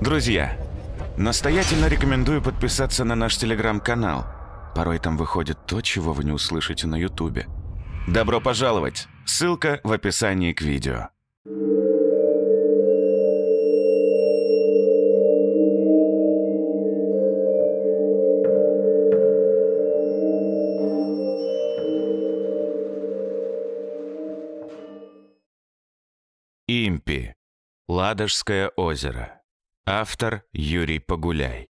Друзья, настоятельно рекомендую подписаться на наш телеграм-канал. Порой там выходит то, чего вы не услышите на ютубе. Добро пожаловать! Ссылка в описании к видео. Импи. Ладожское озеро. Автор Юрий Погуляй.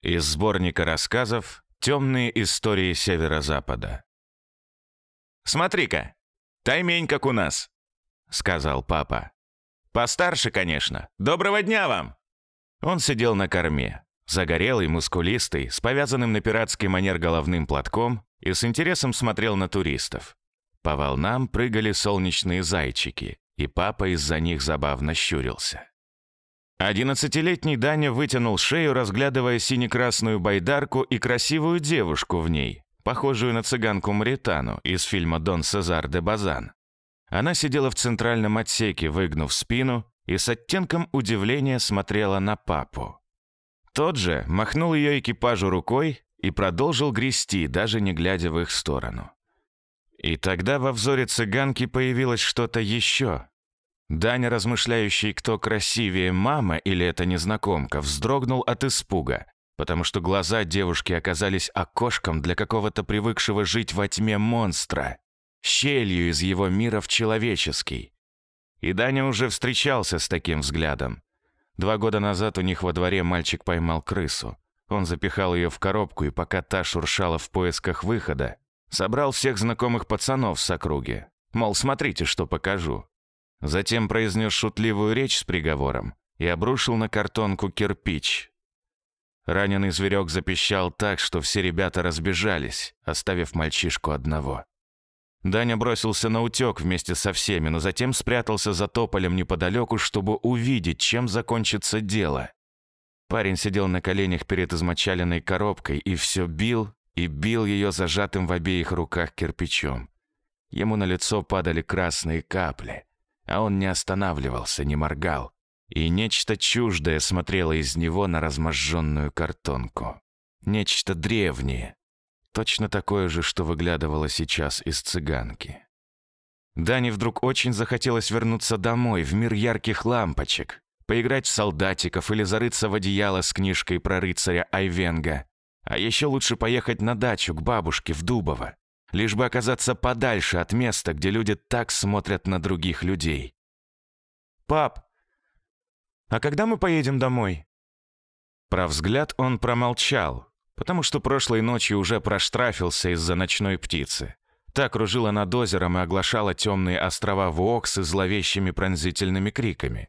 Из сборника рассказов «Темные истории Северо-Запада». «Смотри-ка, таймень как у нас», — сказал папа. «Постарше, конечно. Доброго дня вам!» Он сидел на корме, загорелый, мускулистый, с повязанным на пиратский манер головным платком и с интересом смотрел на туристов. По волнам прыгали солнечные зайчики, и папа из-за них забавно щурился. Одиннадцатилетний Даня вытянул шею, разглядывая сине-красную байдарку и красивую девушку в ней, похожую на цыганку Маритану из фильма «Дон Сезар де Базан». Она сидела в центральном отсеке, выгнув спину, и с оттенком удивления смотрела на папу. Тот же махнул ее экипажу рукой и продолжил грести, даже не глядя в их сторону. И тогда во взоре цыганки появилось что-то еще. Даня, размышляющий, кто красивее, мама или эта незнакомка, вздрогнул от испуга, потому что глаза девушки оказались окошком для какого-то привыкшего жить во тьме монстра, щелью из его мира в человеческий. И Даня уже встречался с таким взглядом. Два года назад у них во дворе мальчик поймал крысу. Он запихал ее в коробку, и пока та шуршала в поисках выхода, Собрал всех знакомых пацанов с округи. Мол, смотрите, что покажу. Затем произнес шутливую речь с приговором и обрушил на картонку кирпич. Раненый зверек запищал так, что все ребята разбежались, оставив мальчишку одного. Даня бросился на утек вместе со всеми, но затем спрятался за тополем неподалеку, чтобы увидеть, чем закончится дело. Парень сидел на коленях перед измочаленной коробкой и все бил и бил ее зажатым в обеих руках кирпичом. Ему на лицо падали красные капли, а он не останавливался, не моргал, и нечто чуждое смотрело из него на разможженную картонку. Нечто древнее, точно такое же, что выглядывало сейчас из цыганки. Дане вдруг очень захотелось вернуться домой, в мир ярких лампочек, поиграть в солдатиков или зарыться в одеяло с книжкой про рыцаря Айвенга, а еще лучше поехать на дачу к бабушке в Дубово, лишь бы оказаться подальше от места, где люди так смотрят на других людей. «Пап, а когда мы поедем домой?» Про взгляд он промолчал, потому что прошлой ночью уже проштрафился из-за ночной птицы. Та кружила над озером и оглашала темные острова Вуоксы зловещими пронзительными криками.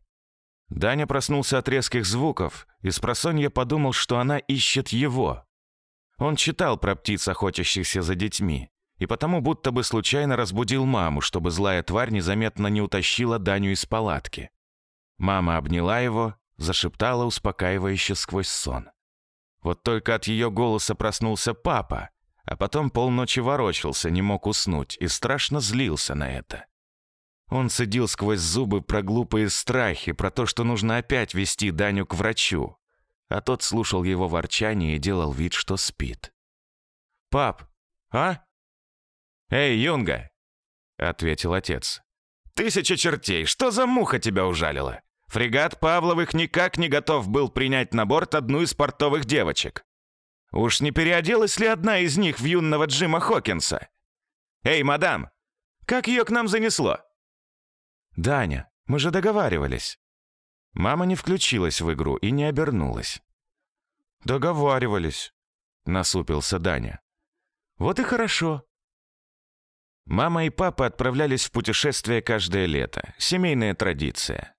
Даня проснулся от резких звуков и с просонья подумал, что она ищет его. Он читал про птиц, охотящихся за детьми, и потому будто бы случайно разбудил маму, чтобы злая тварь незаметно не утащила Даню из палатки. Мама обняла его, зашептала успокаивающе сквозь сон. Вот только от ее голоса проснулся папа, а потом полночи ворочался, не мог уснуть и страшно злился на это. Он цедил сквозь зубы про глупые страхи, про то, что нужно опять вести Даню к врачу, а тот слушал его ворчание и делал вид, что спит. «Пап, а?» «Эй, Юнга!» — ответил отец. «Тысяча чертей! Что за муха тебя ужалила? Фрегат Павловых никак не готов был принять на борт одну из портовых девочек. Уж не переоделась ли одна из них в юного Джима Хокинса? Эй, мадам, как ее к нам занесло?» «Даня, мы же договаривались». Мама не включилась в игру и не обернулась. «Договаривались», — насупился Даня. «Вот и хорошо». Мама и папа отправлялись в путешествие каждое лето. Семейная традиция.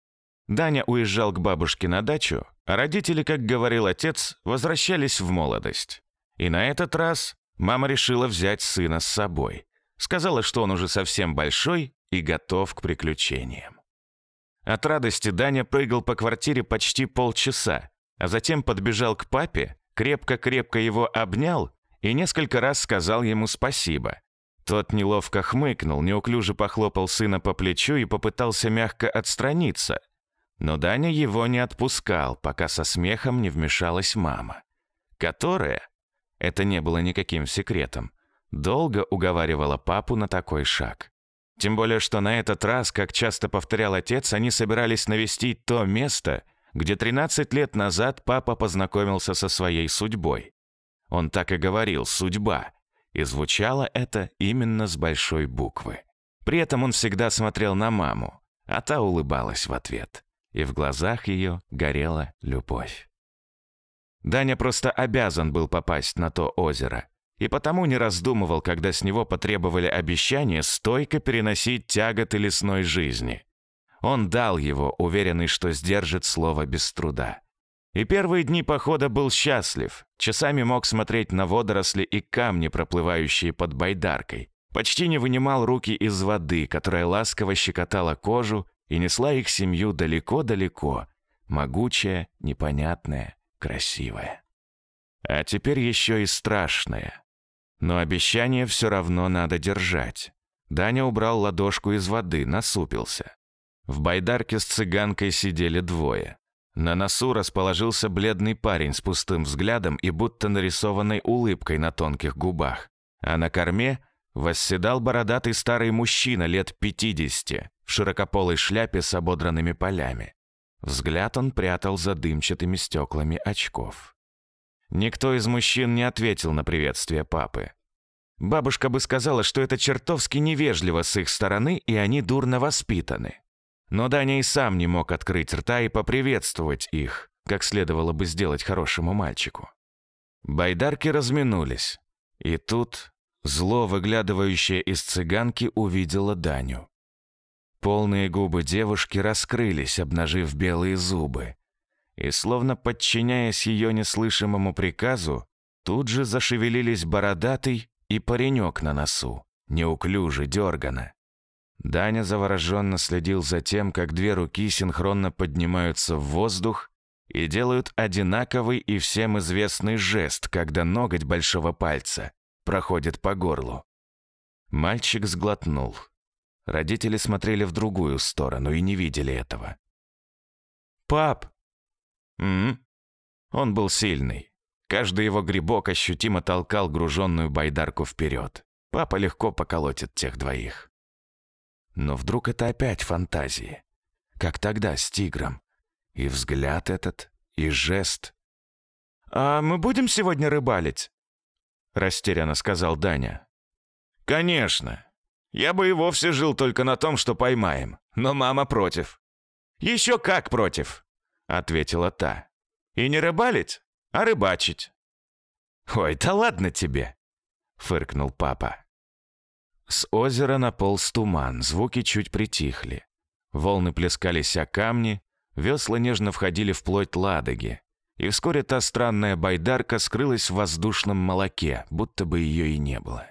Даня уезжал к бабушке на дачу, а родители, как говорил отец, возвращались в молодость. И на этот раз мама решила взять сына с собой. Сказала, что он уже совсем большой и готов к приключениям. От радости Даня прыгал по квартире почти полчаса, а затем подбежал к папе, крепко-крепко его обнял и несколько раз сказал ему спасибо. Тот неловко хмыкнул, неуклюже похлопал сына по плечу и попытался мягко отстраниться. Но Даня его не отпускал, пока со смехом не вмешалась мама, которая, это не было никаким секретом, долго уговаривала папу на такой шаг. Тем более, что на этот раз, как часто повторял отец, они собирались навестить то место, где 13 лет назад папа познакомился со своей судьбой. Он так и говорил «судьба», и звучало это именно с большой буквы. При этом он всегда смотрел на маму, а та улыбалась в ответ, и в глазах ее горела любовь. Даня просто обязан был попасть на то озеро, и потому не раздумывал, когда с него потребовали обещание стойко переносить тяготы лесной жизни. Он дал его, уверенный, что сдержит слово без труда. И первые дни похода был счастлив, часами мог смотреть на водоросли и камни, проплывающие под байдаркой. Почти не вынимал руки из воды, которая ласково щекотала кожу и несла их семью далеко-далеко, могучая, непонятная, красивая. А теперь еще и страшная. Но обещание все равно надо держать. Даня убрал ладошку из воды, насупился. В байдарке с цыганкой сидели двое. На носу расположился бледный парень с пустым взглядом и будто нарисованной улыбкой на тонких губах. А на корме восседал бородатый старый мужчина лет 50 в широкополой шляпе с ободранными полями. Взгляд он прятал за дымчатыми стеклами очков. Никто из мужчин не ответил на приветствие папы. Бабушка бы сказала, что это чертовски невежливо с их стороны, и они дурно воспитаны. Но Даня и сам не мог открыть рта и поприветствовать их, как следовало бы сделать хорошему мальчику. Байдарки разминулись. И тут зло, выглядывающее из цыганки, увидела Даню. Полные губы девушки раскрылись, обнажив белые зубы. И, словно подчиняясь ее неслышимому приказу, тут же зашевелились бородатый и паренек на носу, неуклюже, дергано. Даня завороженно следил за тем, как две руки синхронно поднимаются в воздух и делают одинаковый и всем известный жест, когда ноготь большого пальца проходит по горлу. Мальчик сглотнул. Родители смотрели в другую сторону и не видели этого. «Пап!» М -м. Он был сильный. Каждый его грибок ощутимо толкал груженную байдарку вперед. Папа легко поколотит тех двоих. Но вдруг это опять фантазии. Как тогда с тигром. И взгляд этот, и жест. «А мы будем сегодня рыбалить?» Растерянно сказал Даня. «Конечно. Я бы и вовсе жил только на том, что поймаем. Но мама против». «Еще как против!» Ответила та. «И не рыбалить, а рыбачить». «Ой, да ладно тебе!» Фыркнул папа. С озера наполз туман, звуки чуть притихли. Волны плескались о камни, весла нежно входили в плоть ладоги. И вскоре та странная байдарка скрылась в воздушном молоке, будто бы ее и не было.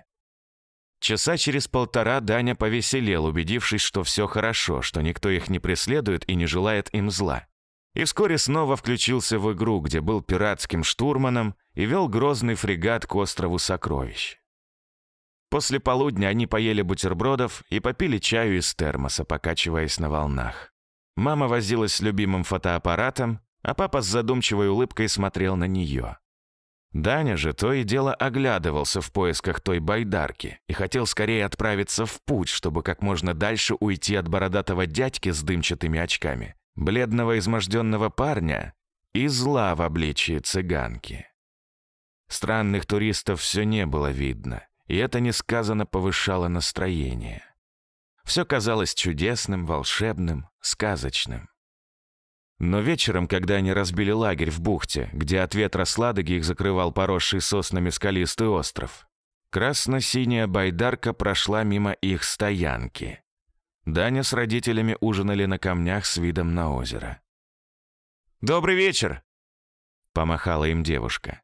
Часа через полтора Даня повеселел, убедившись, что все хорошо, что никто их не преследует и не желает им зла. И вскоре снова включился в игру, где был пиратским штурманом и вел грозный фрегат к острову Сокровищ. После полудня они поели бутербродов и попили чаю из термоса, покачиваясь на волнах. Мама возилась с любимым фотоаппаратом, а папа с задумчивой улыбкой смотрел на нее. Даня же то и дело оглядывался в поисках той байдарки и хотел скорее отправиться в путь, чтобы как можно дальше уйти от бородатого дядьки с дымчатыми очками, бледного изможденного парня и зла в обличии цыганки. Странных туристов все не было видно и это несказанно повышало настроение. Все казалось чудесным, волшебным, сказочным. Но вечером, когда они разбили лагерь в бухте, где от ветра сладоги их закрывал поросший соснами скалистый остров, красно-синяя байдарка прошла мимо их стоянки. Даня с родителями ужинали на камнях с видом на озеро. «Добрый вечер!» — помахала им девушка.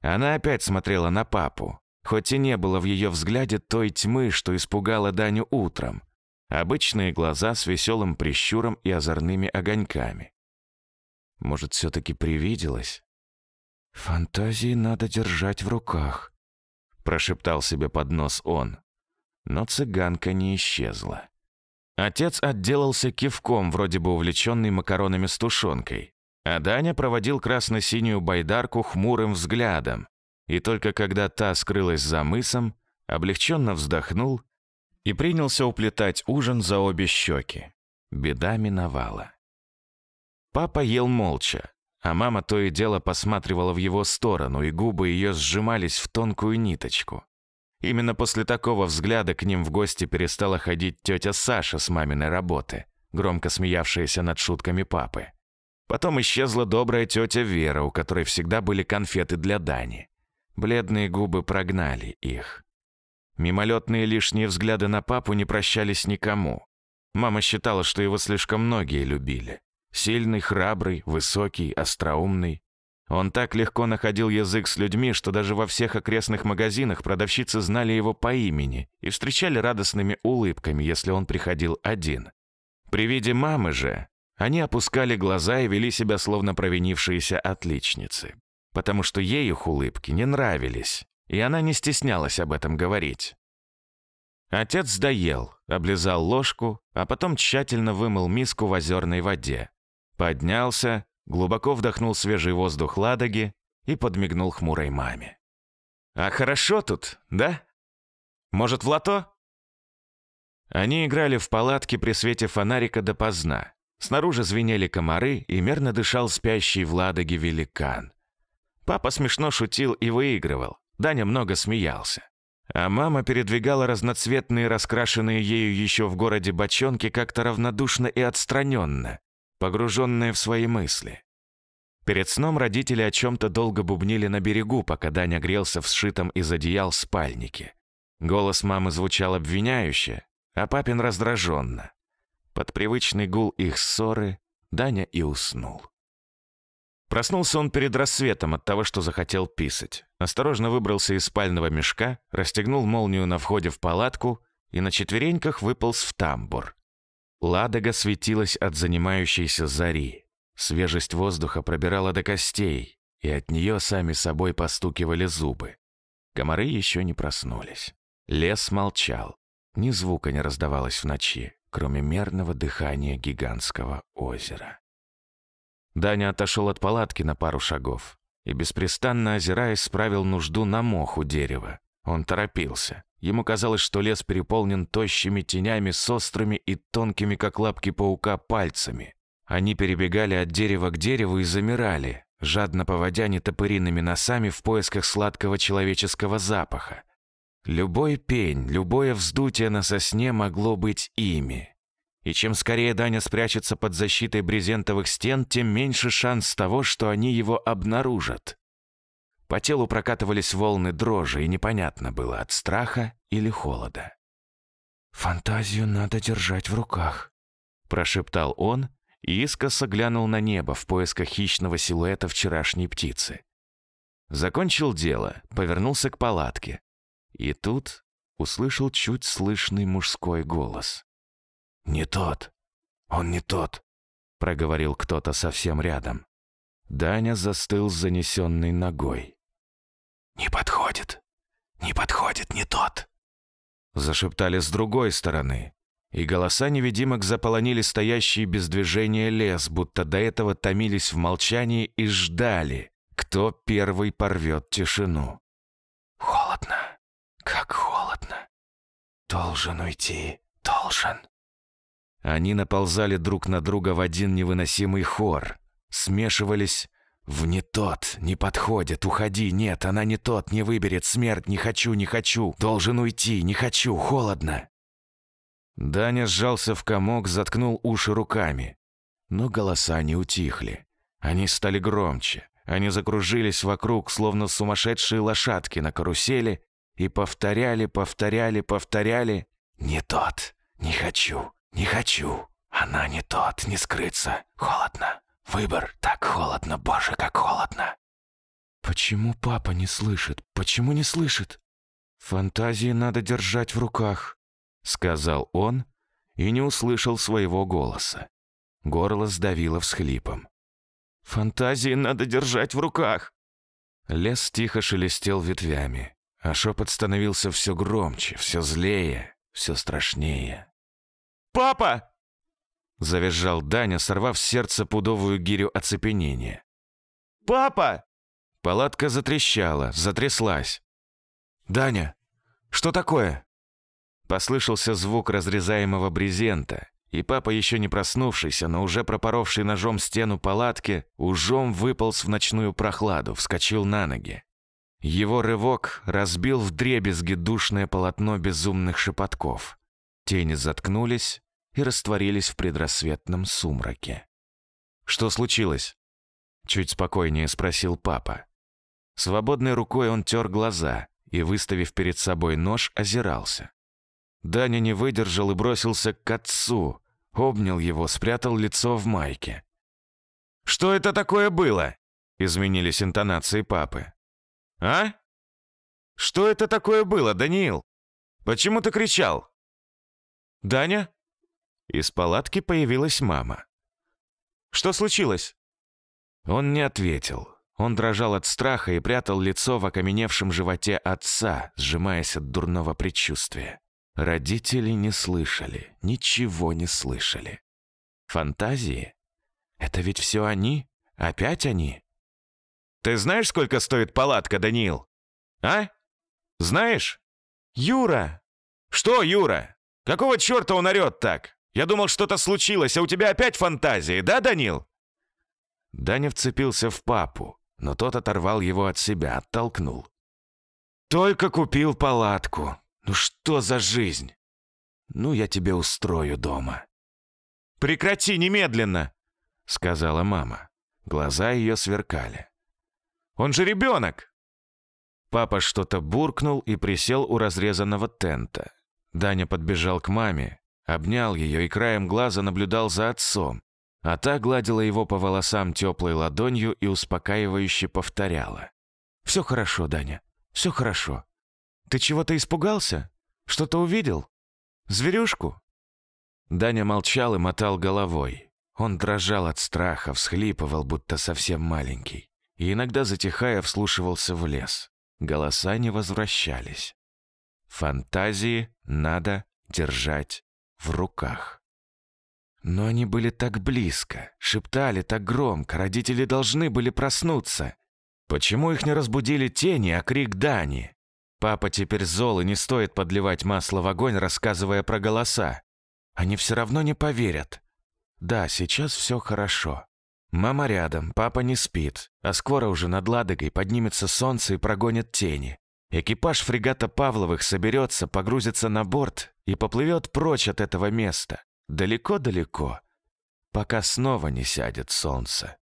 Она опять смотрела на папу, хоть и не было в ее взгляде той тьмы, что испугала Даню утром. Обычные глаза с веселым прищуром и озорными огоньками. Может, все-таки привиделось? «Фантазии надо держать в руках», — прошептал себе под нос он. Но цыганка не исчезла. Отец отделался кивком, вроде бы увлеченный макаронами с тушенкой, а Даня проводил красно-синюю байдарку хмурым взглядом, и только когда та скрылась за мысом, облегченно вздохнул и принялся уплетать ужин за обе щеки. Беда миновала. Папа ел молча, а мама то и дело посматривала в его сторону, и губы ее сжимались в тонкую ниточку. Именно после такого взгляда к ним в гости перестала ходить тетя Саша с маминой работы, громко смеявшаяся над шутками папы. Потом исчезла добрая тетя Вера, у которой всегда были конфеты для Дани. Бледные губы прогнали их. Мимолетные лишние взгляды на папу не прощались никому. Мама считала, что его слишком многие любили. Сильный, храбрый, высокий, остроумный. Он так легко находил язык с людьми, что даже во всех окрестных магазинах продавщицы знали его по имени и встречали радостными улыбками, если он приходил один. При виде мамы же они опускали глаза и вели себя словно провинившиеся отличницы, потому что ей их улыбки не нравились, и она не стеснялась об этом говорить. Отец доел, облизал ложку, а потом тщательно вымыл миску в озерной воде. Поднялся, глубоко вдохнул свежий воздух Ладоги и подмигнул хмурой маме. «А хорошо тут, да? Может, в лото?» Они играли в палатке при свете фонарика допоздна. Снаружи звенели комары, и мерно дышал спящий в Ладоге великан. Папа смешно шутил и выигрывал. Даня много смеялся. А мама передвигала разноцветные, раскрашенные ею еще в городе бочонки как-то равнодушно и отстраненно, погруженные в свои мысли. Перед сном родители о чем-то долго бубнили на берегу, пока Даня грелся в сшитом из одеял спальнике. Голос мамы звучал обвиняюще, а папин раздраженно. Под привычный гул их ссоры Даня и уснул. Проснулся он перед рассветом от того, что захотел писать. Осторожно выбрался из спального мешка, расстегнул молнию на входе в палатку и на четвереньках выполз в тамбур. Ладога светилась от занимающейся зари. Свежесть воздуха пробирала до костей, и от нее сами собой постукивали зубы. Комары еще не проснулись. Лес молчал. Ни звука не раздавалось в ночи, кроме мерного дыхания гигантского озера. Даня отошел от палатки на пару шагов и, беспрестанно озираясь, справил нужду на моху дерева. Он торопился. Ему казалось, что лес переполнен тощими тенями с острыми и тонкими, как лапки паука, пальцами. Они перебегали от дерева к дереву и замирали, жадно поводя нетопыриными носами в поисках сладкого человеческого запаха. Любой пень, любое вздутие на сосне могло быть ими. И чем скорее Даня спрячется под защитой брезентовых стен, тем меньше шанс того, что они его обнаружат. По телу прокатывались волны дрожи, и непонятно было, от страха или холода. «Фантазию надо держать в руках», — прошептал он и искоса глянул на небо в поисках хищного силуэта вчерашней птицы. Закончил дело, повернулся к палатке. И тут услышал чуть слышный мужской голос. «Не тот! Он не тот!» — проговорил кто-то совсем рядом. Даня застыл с занесенной ногой. «Не подходит! Не подходит, не тот!» Зашептали с другой стороны, и голоса невидимок заполонили стоящий без движения лес, будто до этого томились в молчании и ждали, кто первый порвет тишину. «Холодно, как холодно! Должен уйти, должен!» Они наползали друг на друга в один невыносимый хор, смешивались «В не тот, не подходит, уходи, нет, она не тот, не выберет, смерть, не хочу, не хочу, должен уйти, не хочу, холодно». Даня сжался в комок, заткнул уши руками. Но голоса не утихли. Они стали громче. Они закружились вокруг, словно сумасшедшие лошадки на карусели, и повторяли, повторяли, повторяли «Не тот, не хочу, не хочу, она не тот, не скрыться, холодно». Выбор так холодно, боже, как холодно. Почему папа не слышит? Почему не слышит? Фантазии надо держать в руках, сказал он и не услышал своего голоса. Горло сдавило всхлипом. Фантазии надо держать в руках. Лес тихо шелестел ветвями, а шепот становился все громче, все злее, все страшнее. Папа!» Завизжал Даня, сорвав с сердца пудовую гирю оцепенения. «Папа!» Палатка затрещала, затряслась. «Даня, что такое?» Послышался звук разрезаемого брезента, и папа, еще не проснувшийся, но уже пропоровший ножом стену палатки, ужом выполз в ночную прохладу, вскочил на ноги. Его рывок разбил в дребезги душное полотно безумных шепотков. Тени заткнулись и растворились в предрассветном сумраке. «Что случилось?» Чуть спокойнее спросил папа. Свободной рукой он тер глаза и, выставив перед собой нож, озирался. Даня не выдержал и бросился к отцу, обнял его, спрятал лицо в майке. «Что это такое было?» — изменились интонации папы. «А? Что это такое было, Даниил? Почему ты кричал?» «Даня?» Из палатки появилась мама. «Что случилось?» Он не ответил. Он дрожал от страха и прятал лицо в окаменевшем животе отца, сжимаясь от дурного предчувствия. Родители не слышали, ничего не слышали. Фантазии? Это ведь все они? Опять они? Ты знаешь, сколько стоит палатка, Даниил? А? Знаешь? Юра! Что, Юра? Какого черта он орет так? Я думал, что-то случилось, а у тебя опять фантазии, да, Данил?» Даня вцепился в папу, но тот оторвал его от себя, оттолкнул. «Только купил палатку. Ну что за жизнь? Ну, я тебе устрою дома». «Прекрати немедленно!» — сказала мама. Глаза ее сверкали. «Он же ребенок!» Папа что-то буркнул и присел у разрезанного тента. Даня подбежал к маме, обнял ее и краем глаза наблюдал за отцом, а та гладила его по волосам теплой ладонью и успокаивающе повторяла. «Все хорошо, Даня, все хорошо. Ты чего-то испугался? Что-то увидел? Зверюшку?» Даня молчал и мотал головой. Он дрожал от страха, всхлипывал, будто совсем маленький, и иногда, затихая, вслушивался в лес. Голоса не возвращались. Фантазии надо держать в руках. Но они были так близко, шептали так громко, родители должны были проснуться. Почему их не разбудили тени, а крик Дани? Папа теперь зол, и не стоит подливать масло в огонь, рассказывая про голоса. Они все равно не поверят. Да, сейчас все хорошо. Мама рядом, папа не спит, а скоро уже над Ладогой поднимется солнце и прогонит тени. Экипаж фрегата Павловых соберется, погрузится на борт и поплывет прочь от этого места, далеко-далеко, пока снова не сядет солнце.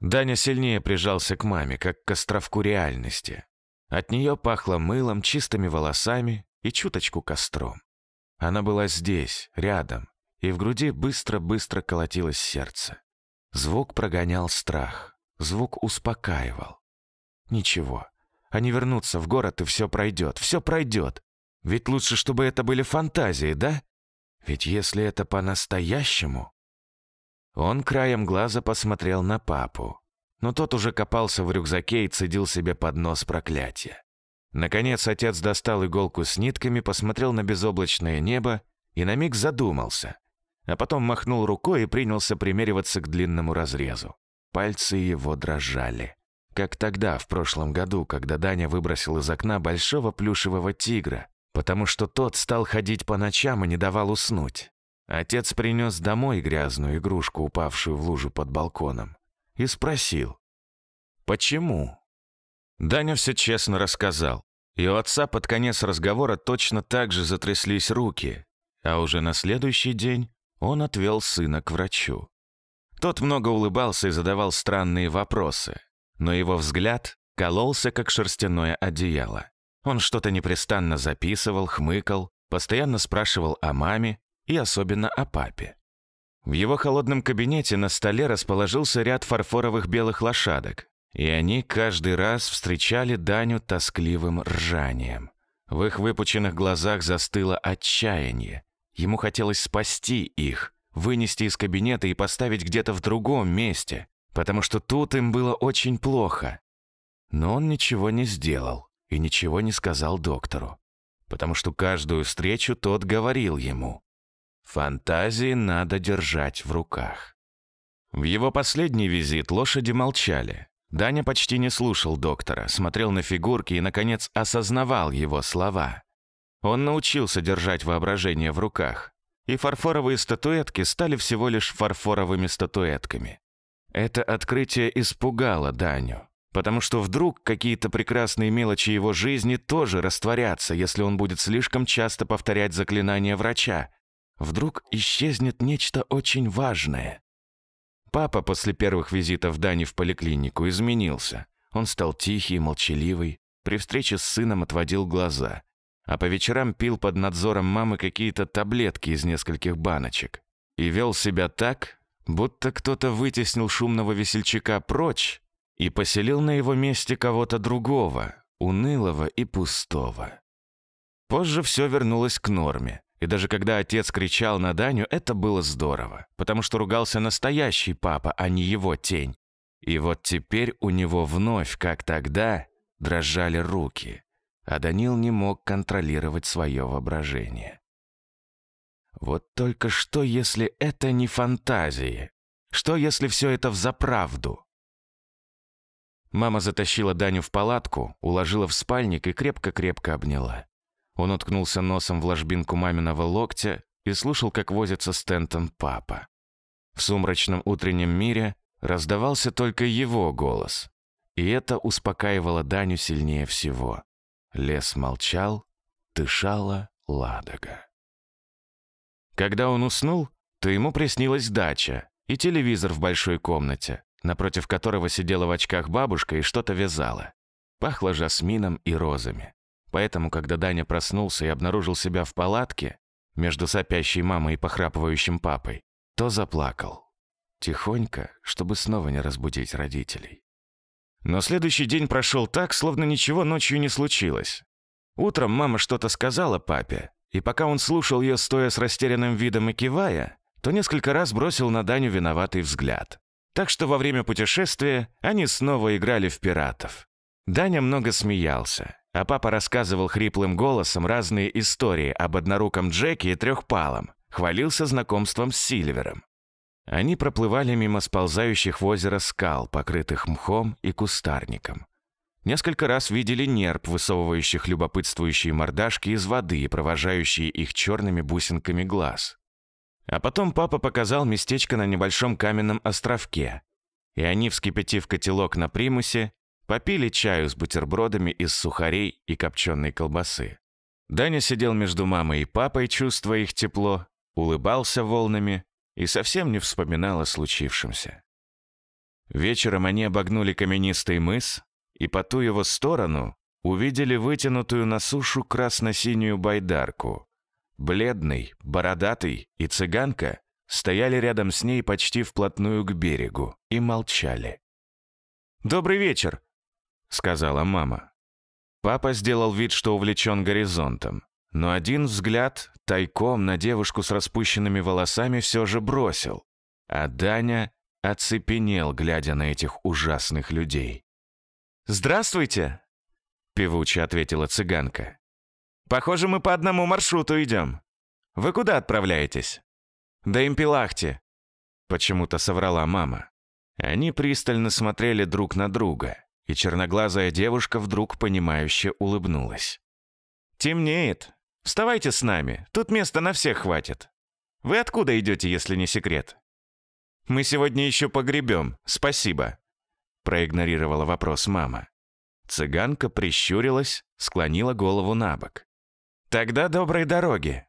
Даня сильнее прижался к маме, как к островку реальности. От нее пахло мылом, чистыми волосами и чуточку костром. Она была здесь, рядом, и в груди быстро-быстро колотилось сердце. Звук прогонял страх, звук успокаивал. Ничего, они вернутся в город, и все пройдет, все пройдет. Ведь лучше, чтобы это были фантазии, да? Ведь если это по-настоящему... Он краем глаза посмотрел на папу, но тот уже копался в рюкзаке и цедил себе под нос проклятие. Наконец отец достал иголку с нитками, посмотрел на безоблачное небо и на миг задумался, а потом махнул рукой и принялся примериваться к длинному разрезу. Пальцы его дрожали. Как тогда, в прошлом году, когда Даня выбросил из окна большого плюшевого тигра, потому что тот стал ходить по ночам и не давал уснуть. Отец принес домой грязную игрушку, упавшую в лужу под балконом, и спросил, «Почему?» Даня все честно рассказал, и у отца под конец разговора точно так же затряслись руки, а уже на следующий день он отвел сына к врачу. Тот много улыбался и задавал странные вопросы но его взгляд кололся, как шерстяное одеяло. Он что-то непрестанно записывал, хмыкал, постоянно спрашивал о маме и особенно о папе. В его холодном кабинете на столе расположился ряд фарфоровых белых лошадок, и они каждый раз встречали Даню тоскливым ржанием. В их выпученных глазах застыло отчаяние. Ему хотелось спасти их, вынести из кабинета и поставить где-то в другом месте, потому что тут им было очень плохо. Но он ничего не сделал и ничего не сказал доктору, потому что каждую встречу тот говорил ему Фантазии надо держать в руках. В его последний визит лошади молчали. Даня почти не слушал доктора, смотрел на фигурки и, наконец, осознавал его слова. Он научился держать воображение в руках, и фарфоровые статуэтки стали всего лишь фарфоровыми статуэтками. Это открытие испугало Даню, потому что вдруг какие-то прекрасные мелочи его жизни тоже растворятся, если он будет слишком часто повторять заклинания врача. Вдруг исчезнет нечто очень важное. Папа после первых визитов Дани в поликлинику изменился. Он стал тихий, молчаливый, при встрече с сыном отводил глаза, а по вечерам пил под надзором мамы какие-то таблетки из нескольких баночек и вел себя так, будто кто-то вытеснил шумного весельчака прочь и поселил на его месте кого-то другого, унылого и пустого. Позже все вернулось к норме. И даже когда отец кричал на Даню, это было здорово, потому что ругался настоящий папа, а не его тень. И вот теперь у него вновь, как тогда, дрожали руки, а Данил не мог контролировать свое воображение. Вот только что, если это не фантазии? Что, если все это взаправду? Мама затащила Даню в палатку, уложила в спальник и крепко-крепко обняла. Он уткнулся носом в ложбинку маминого локтя и слушал, как возится с тентом папа. В сумрачном утреннем мире раздавался только его голос. И это успокаивало Даню сильнее всего. Лес молчал, дышала Ладога. Когда он уснул, то ему приснилась дача и телевизор в большой комнате, напротив которого сидела в очках бабушка и что-то вязала. Пахло жасмином и розами. Поэтому, когда Даня проснулся и обнаружил себя в палатке между сопящей мамой и похрапывающим папой, то заплакал. Тихонько, чтобы снова не разбудить родителей. Но следующий день прошел так, словно ничего ночью не случилось. Утром мама что-то сказала папе, и пока он слушал ее, стоя с растерянным видом и кивая, то несколько раз бросил на Даню виноватый взгляд. Так что во время путешествия они снова играли в пиратов. Даня много смеялся, а папа рассказывал хриплым голосом разные истории об одноруком Джеке и трехпалом, хвалился знакомством с Сильвером. Они проплывали мимо сползающих в озеро скал, покрытых мхом и кустарником. Несколько раз видели нерп, высовывающих любопытствующие мордашки из воды и провожающие их черными бусинками глаз. А потом папа показал местечко на небольшом каменном островке, и они, вскипятив котелок на примусе, Попили чаю с бутербродами из сухарей и копченой колбасы. Даня сидел между мамой и папой, чувствуя их тепло, улыбался волнами и совсем не вспоминал о случившемся. Вечером они обогнули каменистый мыс и по ту его сторону увидели вытянутую на сушу красно-синюю байдарку. Бледный, бородатый и цыганка стояли рядом с ней почти вплотную к берегу и молчали. «Добрый вечер!» сказала мама. Папа сделал вид, что увлечен горизонтом, но один взгляд тайком на девушку с распущенными волосами все же бросил, а Даня оцепенел, глядя на этих ужасных людей. «Здравствуйте!» — певуче ответила цыганка. «Похоже, мы по одному маршруту идем. Вы куда отправляетесь?» «Да Импелахте», — почему-то соврала мама. Они пристально смотрели друг на друга и черноглазая девушка вдруг понимающе улыбнулась. «Темнеет. Вставайте с нами, тут места на всех хватит. Вы откуда идете, если не секрет?» «Мы сегодня еще погребем, спасибо», — проигнорировала вопрос мама. Цыганка прищурилась, склонила голову на бок. «Тогда доброй дороги».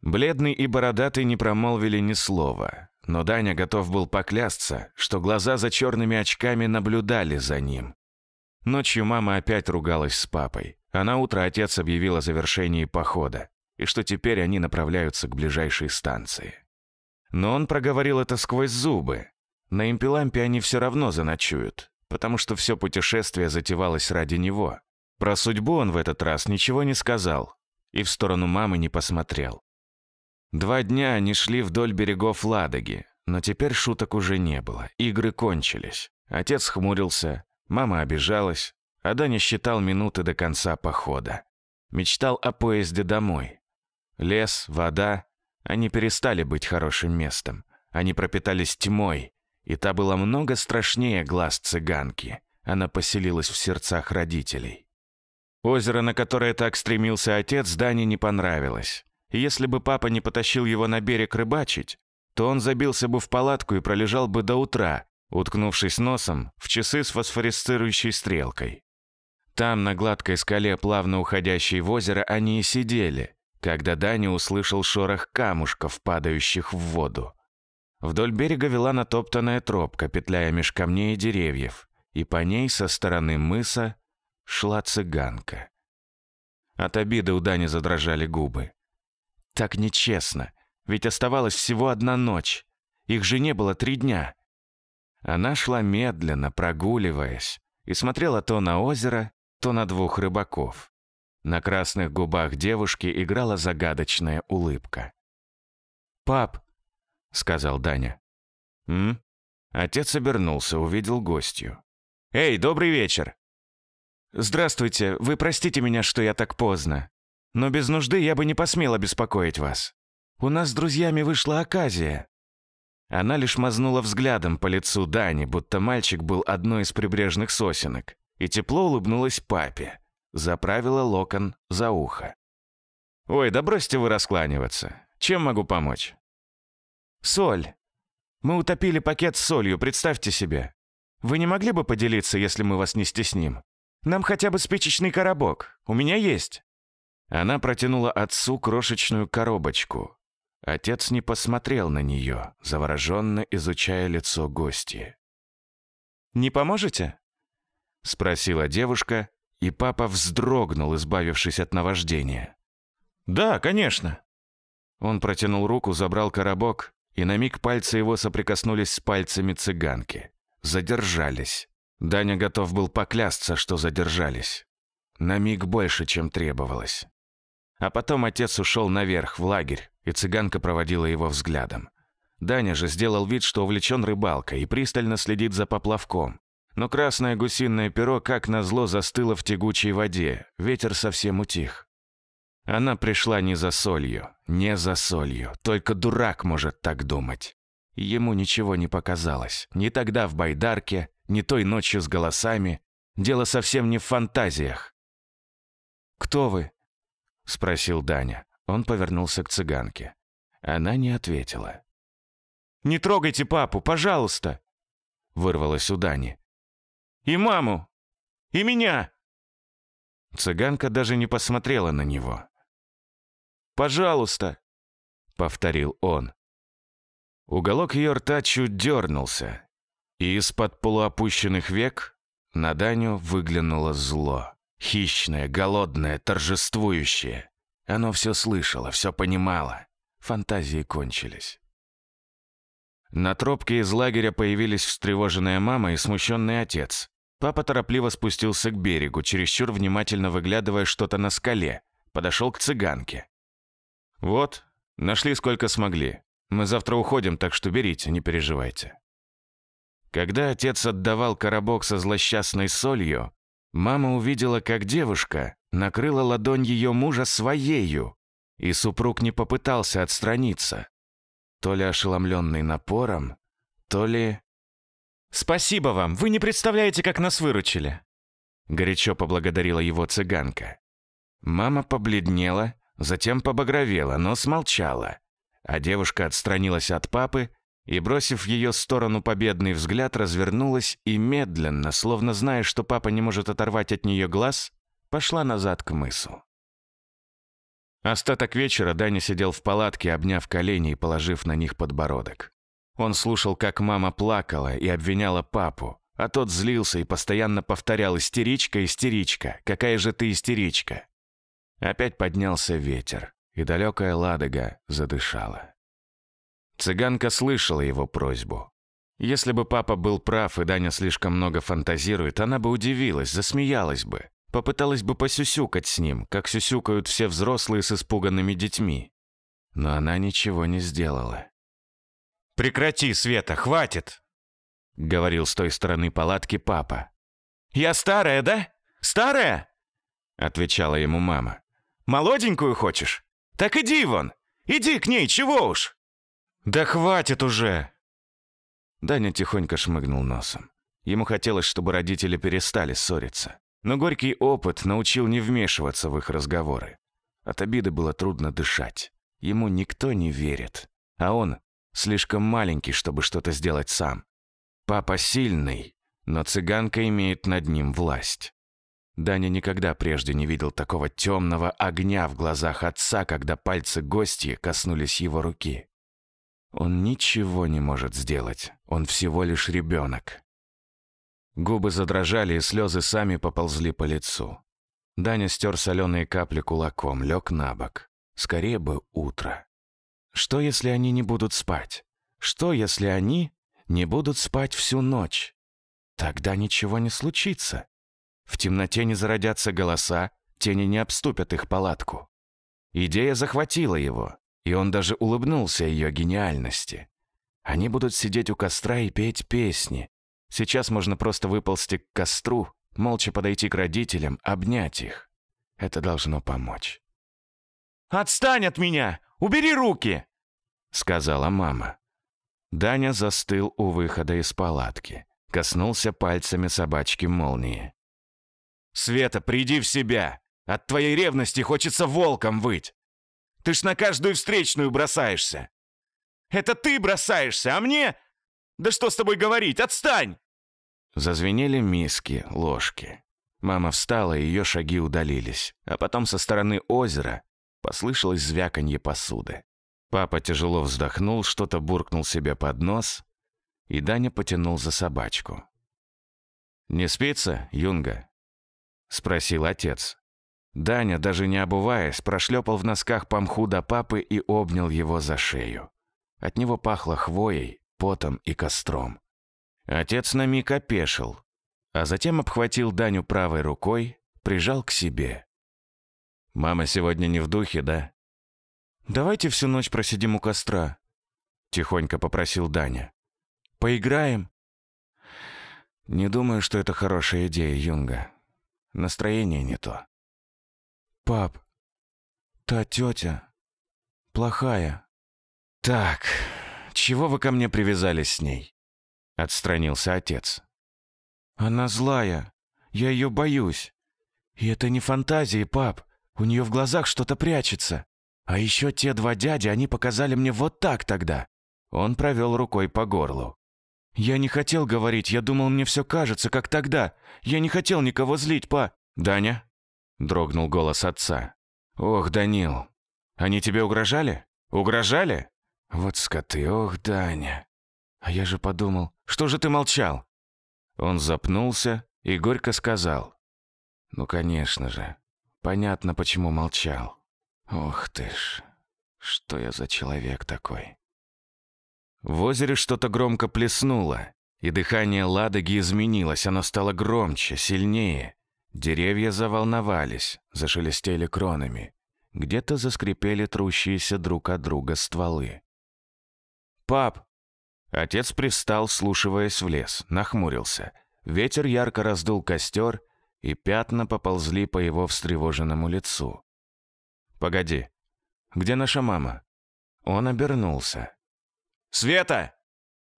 Бледный и бородатый не промолвили ни слова, но Даня готов был поклясться, что глаза за черными очками наблюдали за ним. Ночью мама опять ругалась с папой, а на утро отец объявил о завершении похода, и что теперь они направляются к ближайшей станции. Но он проговорил это сквозь зубы. На импелампе они все равно заночуют, потому что все путешествие затевалось ради него. Про судьбу он в этот раз ничего не сказал и в сторону мамы не посмотрел. Два дня они шли вдоль берегов Ладоги, но теперь шуток уже не было, игры кончились. Отец хмурился, мама обижалась, а Даня считал минуты до конца похода. Мечтал о поезде домой. Лес, вода, Они перестали быть хорошим местом. Они пропитались тьмой, и та была много страшнее глаз цыганки. Она поселилась в сердцах родителей. Озеро, на которое так стремился отец, Дане не понравилось. И если бы папа не потащил его на берег рыбачить, то он забился бы в палатку и пролежал бы до утра, уткнувшись носом в часы с фосфоресцирующей стрелкой. Там, на гладкой скале, плавно уходящей в озеро, они и сидели, когда Даня услышал шорох камушков, падающих в воду. Вдоль берега вела натоптанная тропка, петляя меж камней и деревьев, и по ней со стороны мыса шла цыганка. От обиды у Дани задрожали губы. Так нечестно, ведь оставалась всего одна ночь. Их же не было три дня. Она шла медленно, прогуливаясь, и смотрела то на озеро, то на двух рыбаков. На красных губах девушки играла загадочная улыбка. «Пап, — сказал Даня. «М?» Отец обернулся, увидел гостью. «Эй, добрый вечер!» «Здравствуйте, вы простите меня, что я так поздно. Но без нужды я бы не посмела беспокоить вас. У нас с друзьями вышла оказия». Она лишь мазнула взглядом по лицу Дани, будто мальчик был одной из прибрежных сосенок, и тепло улыбнулась папе, заправила локон за ухо. «Ой, да бросьте вы раскланиваться. Чем могу помочь?» «Соль. Мы утопили пакет с солью, представьте себе. Вы не могли бы поделиться, если мы вас не стесним? Нам хотя бы спичечный коробок. У меня есть». Она протянула отцу крошечную коробочку. Отец не посмотрел на нее, завороженно изучая лицо гостья. «Не поможете?» — спросила девушка, и папа вздрогнул, избавившись от наваждения. «Да, конечно». Он протянул руку, забрал коробок и на миг пальцы его соприкоснулись с пальцами цыганки. Задержались. Даня готов был поклясться, что задержались. На миг больше, чем требовалось. А потом отец ушел наверх, в лагерь, и цыганка проводила его взглядом. Даня же сделал вид, что увлечен рыбалкой и пристально следит за поплавком. Но красное гусиное перо, как назло, застыло в тягучей воде, ветер совсем утих. Она пришла не за солью, не за солью. Только дурак может так думать. Ему ничего не показалось. Ни тогда в байдарке, ни той ночью с голосами. Дело совсем не в фантазиях. «Кто вы?» — спросил Даня. Он повернулся к цыганке. Она не ответила. «Не трогайте папу, пожалуйста!» — вырвалось у Дани. «И маму! И меня!» Цыганка даже не посмотрела на него. Пожалуйста!» — повторил он. Уголок ее рта чуть дернулся, и из-под полуопущенных век на Даню выглянуло зло. Хищное, голодное, торжествующее. Оно все слышало, все понимало. Фантазии кончились. На тропке из лагеря появились встревоженная мама и смущенный отец. Папа торопливо спустился к берегу, чересчур внимательно выглядывая что-то на скале. Подошел к цыганке. «Вот, нашли сколько смогли. Мы завтра уходим, так что берите, не переживайте». Когда отец отдавал коробок со злосчастной солью, мама увидела, как девушка накрыла ладонь ее мужа своею, и супруг не попытался отстраниться. То ли ошеломленный напором, то ли... «Спасибо вам, вы не представляете, как нас выручили!» Горячо поблагодарила его цыганка. Мама побледнела затем побагровела, но смолчала. А девушка отстранилась от папы и, бросив в ее сторону победный взгляд, развернулась и медленно, словно зная, что папа не может оторвать от нее глаз, пошла назад к мысу. Остаток вечера Даня сидел в палатке, обняв колени и положив на них подбородок. Он слушал, как мама плакала и обвиняла папу, а тот злился и постоянно повторял «Истеричка, истеричка, какая же ты истеричка!» Опять поднялся ветер, и далекая Ладога задышала. Цыганка слышала его просьбу. Если бы папа был прав и Даня слишком много фантазирует, она бы удивилась, засмеялась бы, попыталась бы посюсюкать с ним, как сюсюкают все взрослые с испуганными детьми. Но она ничего не сделала. «Прекрати, Света, хватит!» — говорил с той стороны палатки папа. «Я старая, да? Старая?» — отвечала ему мама. Молоденькую хочешь? Так иди вон! Иди к ней, чего уж!» «Да хватит уже!» Даня тихонько шмыгнул носом. Ему хотелось, чтобы родители перестали ссориться. Но горький опыт научил не вмешиваться в их разговоры. От обиды было трудно дышать. Ему никто не верит. А он слишком маленький, чтобы что-то сделать сам. Папа сильный, но цыганка имеет над ним власть. Даня никогда прежде не видел такого темного огня в глазах отца, когда пальцы гостьи коснулись его руки. Он ничего не может сделать, он всего лишь ребенок. Губы задрожали, и слезы сами поползли по лицу. Даня стер соленые капли кулаком, лег на бок. Скорее бы утро. Что, если они не будут спать? Что, если они не будут спать всю ночь? Тогда ничего не случится. В темноте не зародятся голоса, тени не обступят их палатку. Идея захватила его, и он даже улыбнулся ее гениальности. Они будут сидеть у костра и петь песни. Сейчас можно просто выползти к костру, молча подойти к родителям, обнять их. Это должно помочь. «Отстань от меня! Убери руки!» — сказала мама. Даня застыл у выхода из палатки, коснулся пальцами собачки молнии. «Света, приди в себя! От твоей ревности хочется волком выть! Ты ж на каждую встречную бросаешься! Это ты бросаешься, а мне... Да что с тобой говорить, отстань!» Зазвенели миски, ложки. Мама встала, и ее шаги удалились, а потом со стороны озера послышалось звяканье посуды. Папа тяжело вздохнул, что-то буркнул себе под нос, и Даня потянул за собачку. «Не спится, Юнга?» — спросил отец. Даня, даже не обуваясь, прошлепал в носках по мху до папы и обнял его за шею. От него пахло хвоей, потом и костром. Отец на миг опешил, а затем обхватил Даню правой рукой, прижал к себе. «Мама сегодня не в духе, да?» «Давайте всю ночь просидим у костра», — тихонько попросил Даня. «Поиграем?» «Не думаю, что это хорошая идея, Юнга. Настроение не то. Пап, та тетя плохая. Так, чего вы ко мне привязались с ней? Отстранился отец. Она злая. Я ее боюсь. И это не фантазии, пап. У нее в глазах что-то прячется. А еще те два дяди, они показали мне вот так тогда. Он провел рукой по горлу. «Я не хотел говорить, я думал, мне все кажется, как тогда. Я не хотел никого злить, па...» «Даня?» — дрогнул голос отца. «Ох, Данил, они тебе угрожали? Угрожали?» «Вот скоты, ох, Даня!» А я же подумал, что же ты молчал?» Он запнулся и горько сказал. «Ну, конечно же. Понятно, почему молчал. Ох ты ж, что я за человек такой?» В озере что-то громко плеснуло, и дыхание Ладоги изменилось, оно стало громче, сильнее. Деревья заволновались, зашелестели кронами. Где-то заскрипели трущиеся друг от друга стволы. «Пап!» Отец пристал, слушаясь в лес, нахмурился. Ветер ярко раздул костер, и пятна поползли по его встревоженному лицу. «Погоди, где наша мама?» Он обернулся. «Света!»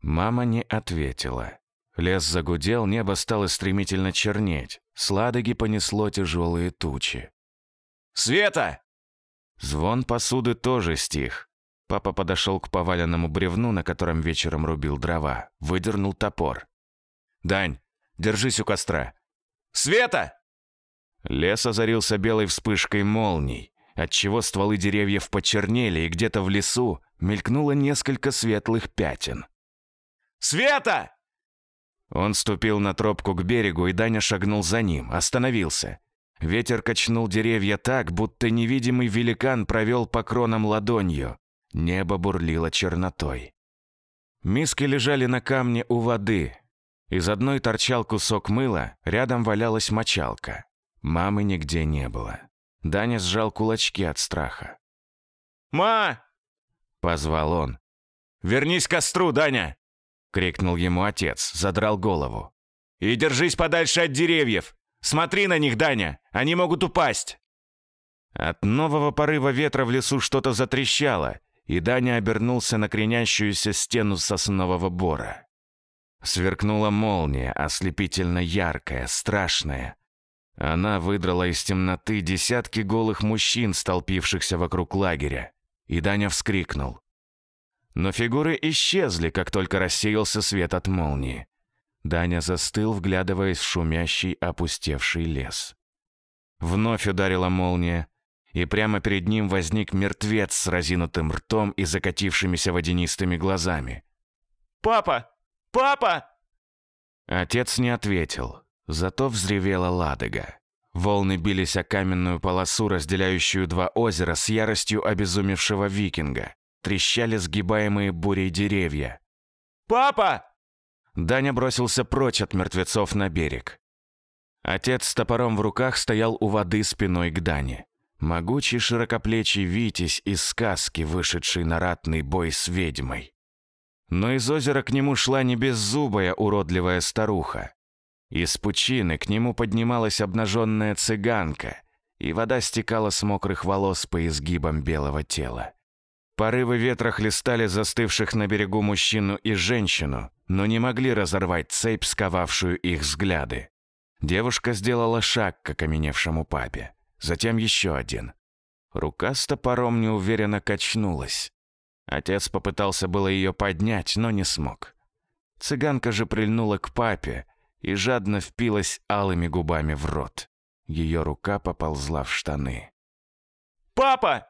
Мама не ответила. Лес загудел, небо стало стремительно чернеть. С Ладоги понесло тяжелые тучи. «Света!» Звон посуды тоже стих. Папа подошел к поваленному бревну, на котором вечером рубил дрова, выдернул топор. «Дань, держись у костра!» «Света!» Лес озарился белой вспышкой молний, отчего стволы деревьев почернели, и где-то в лесу мелькнуло несколько светлых пятен. «Света!» Он ступил на тропку к берегу, и Даня шагнул за ним, остановился. Ветер качнул деревья так, будто невидимый великан провел по кронам ладонью. Небо бурлило чернотой. Миски лежали на камне у воды. Из одной торчал кусок мыла, рядом валялась мочалка. Мамы нигде не было. Даня сжал кулачки от страха. «Ма!» — позвал он. «Вернись к костру, Даня!» — крикнул ему отец, задрал голову. «И держись подальше от деревьев! Смотри на них, Даня! Они могут упасть!» От нового порыва ветра в лесу что-то затрещало, и Даня обернулся на кренящуюся стену соснового бора. Сверкнула молния, ослепительно яркая, страшная. Она выдрала из темноты десятки голых мужчин, столпившихся вокруг лагеря, и Даня вскрикнул. Но фигуры исчезли, как только рассеялся свет от молнии. Даня застыл, вглядываясь в шумящий, опустевший лес. Вновь ударила молния, и прямо перед ним возник мертвец с разинутым ртом и закатившимися водянистыми глазами. «Папа! Папа!» Отец не ответил, зато взревела Ладога. Волны бились о каменную полосу, разделяющую два озера с яростью обезумевшего викинга. Трещали сгибаемые бурей деревья. «Папа!» Даня бросился прочь от мертвецов на берег. Отец с топором в руках стоял у воды спиной к Дане. Могучий широкоплечий Витязь из сказки, вышедший на ратный бой с ведьмой. Но из озера к нему шла не беззубая уродливая старуха. Из пучины к нему поднималась обнаженная цыганка, и вода стекала с мокрых волос по изгибам белого тела. Порывы ветра хлестали застывших на берегу мужчину и женщину, но не могли разорвать цепь, сковавшую их взгляды. Девушка сделала шаг к окаменевшему папе затем еще один. Рука с топором неуверенно качнулась. Отец попытался было ее поднять, но не смог. Цыганка же прильнула к папе и жадно впилась алыми губами в рот. Ее рука поползла в штаны. «Папа!»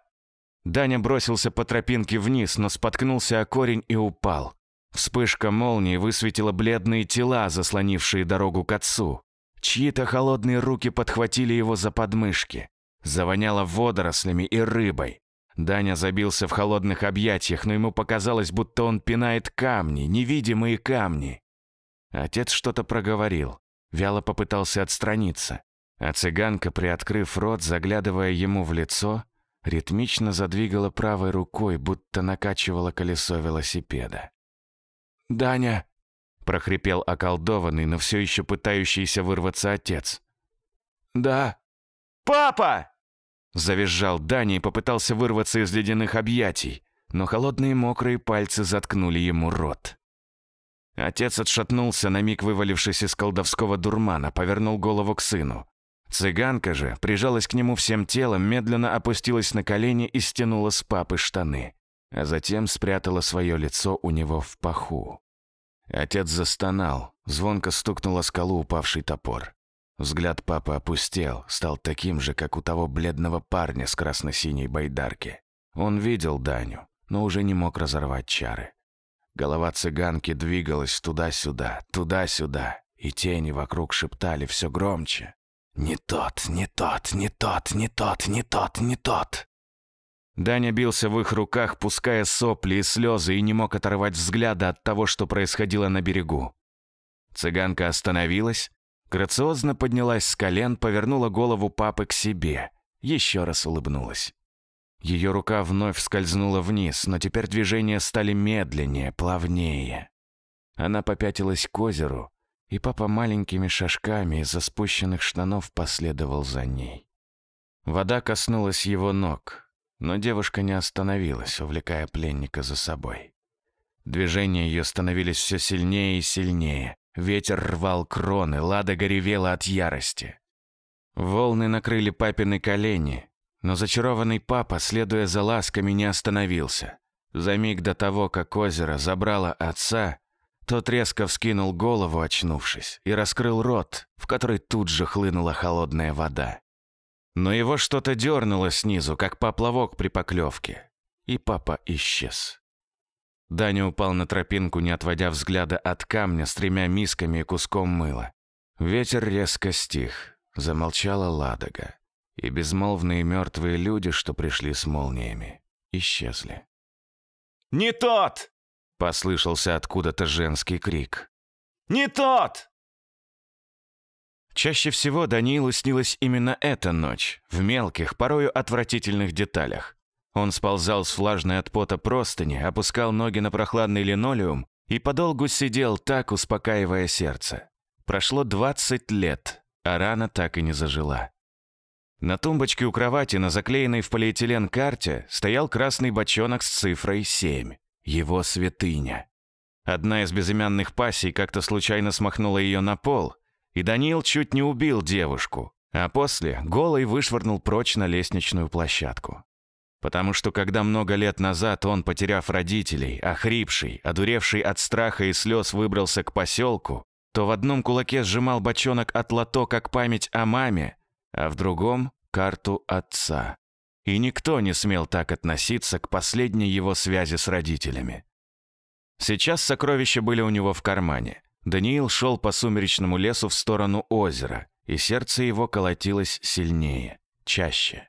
Даня бросился по тропинке вниз, но споткнулся о корень и упал. Вспышка молнии высветила бледные тела, заслонившие дорогу к отцу. Чьи-то холодные руки подхватили его за подмышки. Завоняло водорослями и рыбой. Даня забился в холодных объятиях, но ему показалось, будто он пинает камни, невидимые камни. Отец что-то проговорил, вяло попытался отстраниться, а цыганка, приоткрыв рот, заглядывая ему в лицо, ритмично задвигала правой рукой, будто накачивала колесо велосипеда. «Даня!» прохрипел околдованный, но все еще пытающийся вырваться отец. «Да». «Папа!» Завизжал Даня и попытался вырваться из ледяных объятий, но холодные мокрые пальцы заткнули ему рот. Отец отшатнулся, на миг вывалившись из колдовского дурмана, повернул голову к сыну. Цыганка же прижалась к нему всем телом, медленно опустилась на колени и стянула с папы штаны, а затем спрятала свое лицо у него в паху. Отец застонал, звонко стукнула скалу упавший топор. Взгляд папы опустел, стал таким же, как у того бледного парня с красно-синей байдарки. Он видел Даню, но уже не мог разорвать чары. Голова цыганки двигалась туда-сюда, туда-сюда, и тени вокруг шептали все громче. «Не тот, не тот, не тот, не тот, не тот, не тот!» Даня бился в их руках, пуская сопли и слезы, и не мог оторвать взгляда от того, что происходило на берегу. Цыганка остановилась, грациозно поднялась с колен, повернула голову папы к себе, еще раз улыбнулась. Ее рука вновь скользнула вниз, но теперь движения стали медленнее, плавнее. Она попятилась к озеру, и папа маленькими шажками из-за спущенных штанов последовал за ней. Вода коснулась его ног, но девушка не остановилась, увлекая пленника за собой. Движения ее становились все сильнее и сильнее. Ветер рвал кроны, Лада горевела от ярости. Волны накрыли папины колени, но зачарованный папа, следуя за ласками, не остановился. За миг до того, как озеро забрало отца, тот резко вскинул голову, очнувшись, и раскрыл рот, в который тут же хлынула холодная вода. Но его что-то дернуло снизу, как поплавок при поклевке. И папа исчез. Даня упал на тропинку, не отводя взгляда от камня с тремя мисками и куском мыла. Ветер резко стих, замолчала ладога. И безмолвные мертвые люди, что пришли с молниями, исчезли. «Не тот!» — послышался откуда-то женский крик. «Не тот!» Чаще всего Даниилу снилась именно эта ночь, в мелких, порою отвратительных деталях. Он сползал с влажной от пота простыни, опускал ноги на прохладный линолеум и подолгу сидел так, успокаивая сердце. Прошло 20 лет, а рана так и не зажила. На тумбочке у кровати на заклеенной в полиэтилен карте стоял красный бочонок с цифрой 7. Его святыня. Одна из безымянных пассий как-то случайно смахнула ее на пол, и Даниил чуть не убил девушку, а после голой вышвырнул прочь на лестничную площадку. Потому что когда много лет назад он, потеряв родителей, охрипший, одуревший от страха и слез выбрался к поселку, то в одном кулаке сжимал бочонок от лото как память о маме, а в другом — карту отца. И никто не смел так относиться к последней его связи с родителями. Сейчас сокровища были у него в кармане. Даниил шел по сумеречному лесу в сторону озера, и сердце его колотилось сильнее, чаще.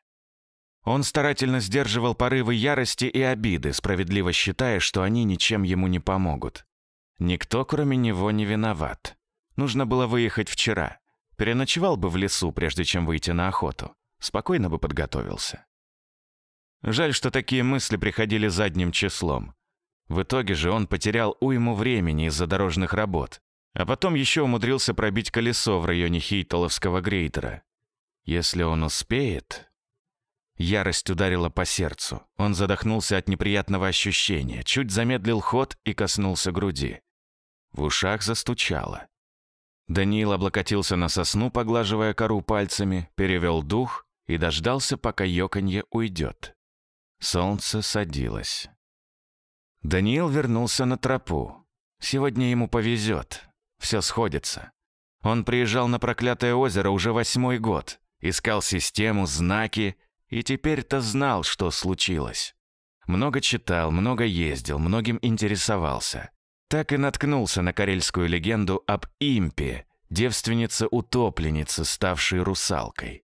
Он старательно сдерживал порывы ярости и обиды, справедливо считая, что они ничем ему не помогут. Никто, кроме него, не виноват. Нужно было выехать вчера. Переночевал бы в лесу, прежде чем выйти на охоту. Спокойно бы подготовился. Жаль, что такие мысли приходили задним числом. В итоге же он потерял уйму времени из-за дорожных работ, а потом еще умудрился пробить колесо в районе Хейтоловского грейтера. Если он успеет... Ярость ударила по сердцу. Он задохнулся от неприятного ощущения, чуть замедлил ход и коснулся груди. В ушах застучало. Даниил облокотился на сосну, поглаживая кору пальцами, перевел дух и дождался, пока ёканье уйдет. Солнце садилось. Даниил вернулся на тропу. Сегодня ему повезет. Все сходится. Он приезжал на проклятое озеро уже восьмой год, искал систему, знаки, и теперь-то знал, что случилось. Много читал, много ездил, многим интересовался. Так и наткнулся на карельскую легенду об Импе, девственнице-утопленнице, ставшей русалкой.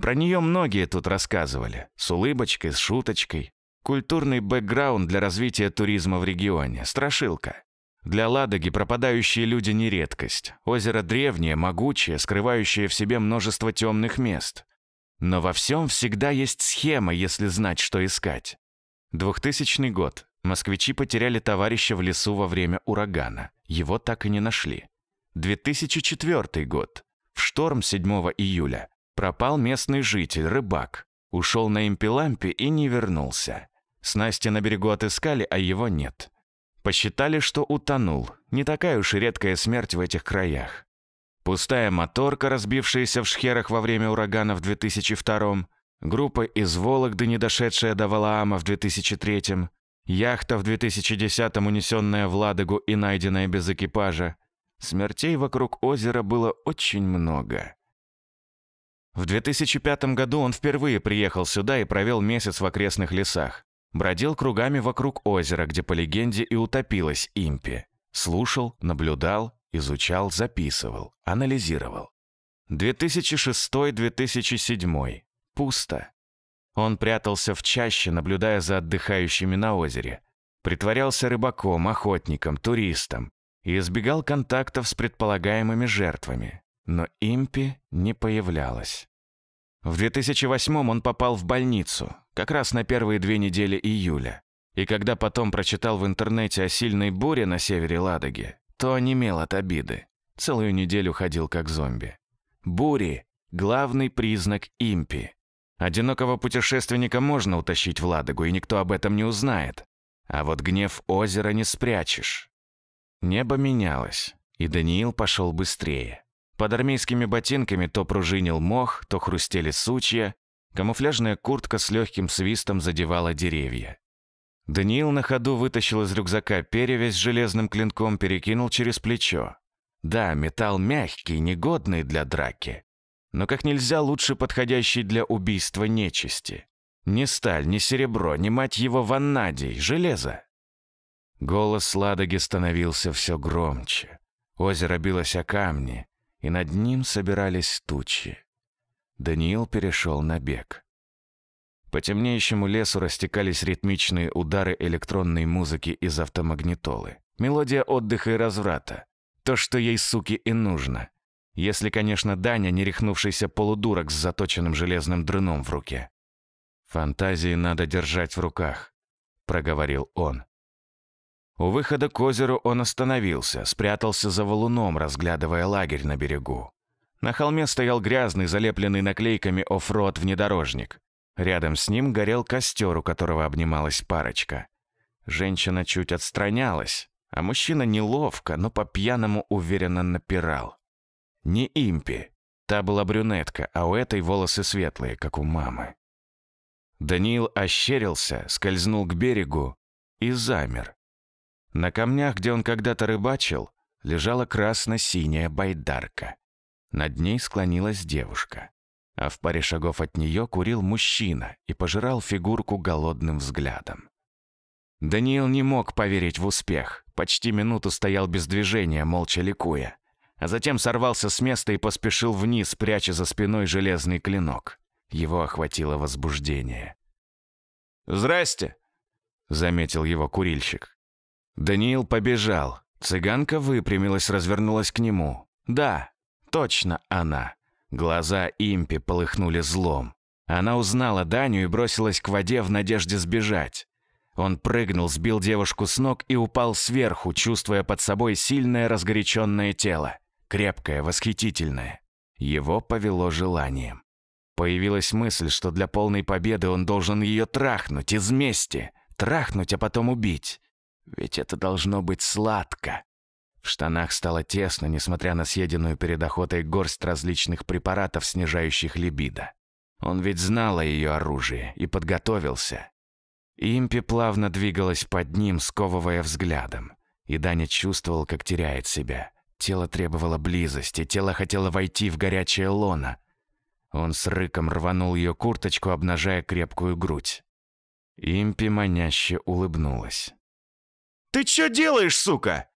Про нее многие тут рассказывали, с улыбочкой, с шуточкой. Культурный бэкграунд для развития туризма в регионе. Страшилка. Для Ладоги пропадающие люди не редкость. Озеро древнее, могучее, скрывающее в себе множество темных мест. Но во всем всегда есть схема, если знать, что искать. 2000 год. Москвичи потеряли товарища в лесу во время урагана. Его так и не нашли. 2004 год. В шторм 7 июля пропал местный житель, рыбак. Ушел на импелампе и не вернулся. Снасти на берегу отыскали, а его нет. Посчитали, что утонул. Не такая уж и редкая смерть в этих краях. Пустая моторка, разбившаяся в шхерах во время урагана в 2002 группа из Вологды, не дошедшая до Валаама в 2003 яхта в 2010 унесенная в Ладогу и найденная без экипажа. Смертей вокруг озера было очень много. В 2005 году он впервые приехал сюда и провел месяц в окрестных лесах. Бродил кругами вокруг озера, где по легенде и утопилась импи. Слушал, наблюдал, изучал, записывал, анализировал. 2006-2007. Пусто. Он прятался в чаще, наблюдая за отдыхающими на озере. Притворялся рыбаком, охотником, туристом и избегал контактов с предполагаемыми жертвами. Но импи не появлялась. В 2008 он попал в больницу, как раз на первые две недели июля. И когда потом прочитал в интернете о сильной буре на севере Ладоги, то онемел от обиды. Целую неделю ходил как зомби. Бури – главный признак импи. Одинокого путешественника можно утащить в Ладогу, и никто об этом не узнает. А вот гнев озера не спрячешь. Небо менялось, и Даниил пошел быстрее. Под армейскими ботинками то пружинил мох, то хрустели сучья, камуфляжная куртка с легким свистом задевала деревья. Даниил на ходу вытащил из рюкзака перевязь с железным клинком, перекинул через плечо. Да, металл мягкий, негодный для драки, но как нельзя лучше подходящий для убийства нечисти. Ни сталь, ни серебро, ни мать его ваннадий, железо. Голос Ладоги становился все громче. Озеро билось о камни, и над ним собирались тучи. Даниил перешел на бег. По темнеющему лесу растекались ритмичные удары электронной музыки из автомагнитолы. Мелодия отдыха и разврата. То, что ей, суки, и нужно. Если, конечно, Даня не рехнувшийся полудурок с заточенным железным дрыном в руке. «Фантазии надо держать в руках», — проговорил он. У выхода к озеру он остановился, спрятался за валуном, разглядывая лагерь на берегу. На холме стоял грязный, залепленный наклейками off-road внедорожник. Рядом с ним горел костер, у которого обнималась парочка. Женщина чуть отстранялась, а мужчина неловко, но по-пьяному уверенно напирал. Не импи. Та была брюнетка, а у этой волосы светлые, как у мамы. Даниил ощерился, скользнул к берегу и замер. На камнях, где он когда-то рыбачил, лежала красно-синяя байдарка. Над ней склонилась девушка. А в паре шагов от нее курил мужчина и пожирал фигурку голодным взглядом. Даниил не мог поверить в успех. Почти минуту стоял без движения, молча ликуя. А затем сорвался с места и поспешил вниз, пряча за спиной железный клинок. Его охватило возбуждение. «Здрасте!» — заметил его курильщик. Даниил побежал. Цыганка выпрямилась, развернулась к нему. «Да, точно она!» Глаза импи полыхнули злом. Она узнала Даню и бросилась к воде в надежде сбежать. Он прыгнул, сбил девушку с ног и упал сверху, чувствуя под собой сильное разгоряченное тело. Крепкое, восхитительное. Его повело желанием. Появилась мысль, что для полной победы он должен ее трахнуть из мести. Трахнуть, а потом убить. Ведь это должно быть сладко. В штанах стало тесно, несмотря на съеденную перед охотой горсть различных препаратов, снижающих либидо. Он ведь знал о ее оружии и подготовился. Импи плавно двигалась под ним, сковывая взглядом. И Даня чувствовал, как теряет себя. Тело требовало близости, тело хотело войти в горячее лоно. Он с рыком рванул ее курточку, обнажая крепкую грудь. Импи маняще улыбнулась. «Ты что делаешь, сука?»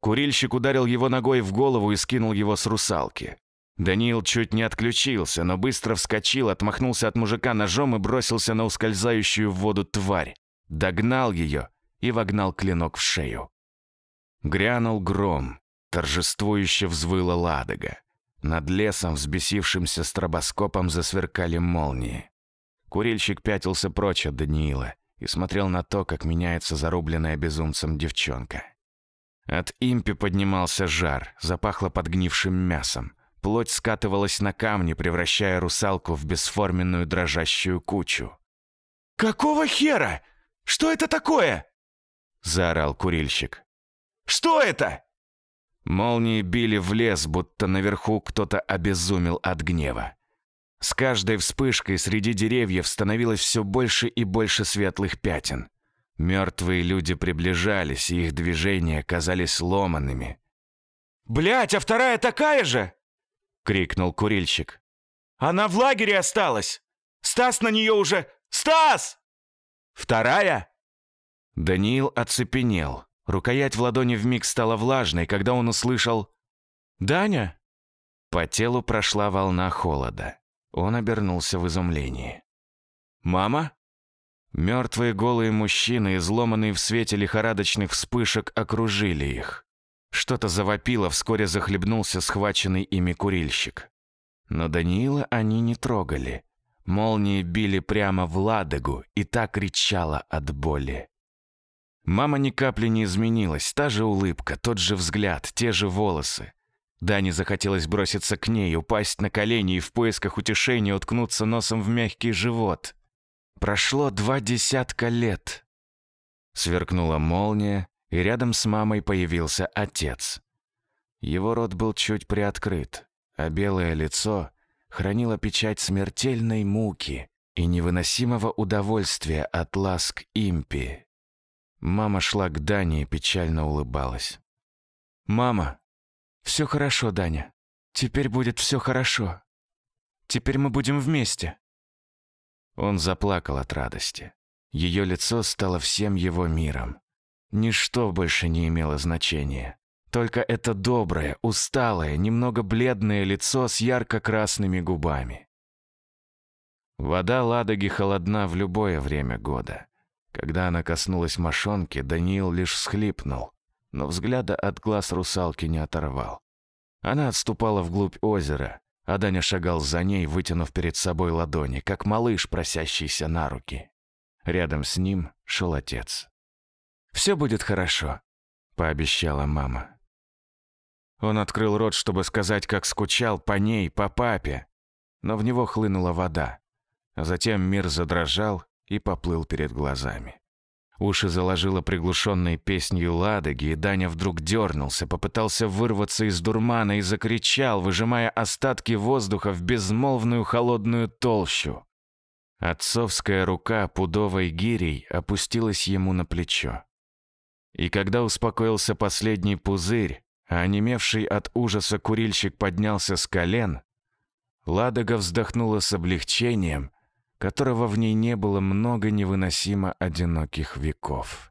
Курильщик ударил его ногой в голову и скинул его с русалки. Даниил чуть не отключился, но быстро вскочил, отмахнулся от мужика ножом и бросился на ускользающую в воду тварь. Догнал ее и вогнал клинок в шею. Грянул гром, торжествующе взвыла ладога. Над лесом, взбесившимся стробоскопом, засверкали молнии. Курильщик пятился прочь от Даниила и смотрел на то, как меняется зарубленная безумцем девчонка. От импи поднимался жар, запахло подгнившим мясом. Плоть скатывалась на камни, превращая русалку в бесформенную дрожащую кучу. «Какого хера? Что это такое?» — заорал курильщик. «Что это?» Молнии били в лес, будто наверху кто-то обезумел от гнева. С каждой вспышкой среди деревьев становилось все больше и больше светлых пятен. Мертвые люди приближались, и их движения казались ломанными. «Блядь, а вторая такая же!» — крикнул курильщик. «Она в лагере осталась! Стас на нее уже... Стас!» «Вторая?» Даниил оцепенел. Рукоять в ладони вмиг стала влажной, когда он услышал «Даня?» По телу прошла волна холода. Он обернулся в изумлении. «Мама?» Мертвые голые мужчины, изломанные в свете лихорадочных вспышек, окружили их. Что-то завопило, вскоре захлебнулся схваченный ими курильщик. Но Даниила они не трогали. Молнии били прямо в ладогу, и так кричала от боли. Мама ни капли не изменилась, та же улыбка, тот же взгляд, те же волосы. Дане захотелось броситься к ней, упасть на колени и в поисках утешения уткнуться носом в мягкий живот. Прошло два десятка лет. Сверкнула молния, и рядом с мамой появился отец. Его рот был чуть приоткрыт, а белое лицо хранило печать смертельной муки и невыносимого удовольствия от ласк импи. Мама шла к Дане и печально улыбалась. «Мама, все хорошо, Даня. Теперь будет все хорошо. Теперь мы будем вместе». Он заплакал от радости. Ее лицо стало всем его миром. Ничто больше не имело значения. Только это доброе, усталое, немного бледное лицо с ярко-красными губами. Вода Ладоги холодна в любое время года. Когда она коснулась мошонки, Даниил лишь всхлипнул, но взгляда от глаз русалки не оторвал. Она отступала вглубь озера, а Даня шагал за ней, вытянув перед собой ладони, как малыш, просящийся на руки. Рядом с ним шел отец. «Все будет хорошо», — пообещала мама. Он открыл рот, чтобы сказать, как скучал по ней, по папе, но в него хлынула вода. А затем мир задрожал и поплыл перед глазами. Уши заложило приглушенной песнью Ладоги, и Даня вдруг дернулся, попытался вырваться из дурмана и закричал, выжимая остатки воздуха в безмолвную холодную толщу. Отцовская рука пудовой гирей опустилась ему на плечо. И когда успокоился последний пузырь, а онемевший от ужаса курильщик поднялся с колен, Ладога вздохнула с облегчением, которого в ней не было много невыносимо одиноких веков.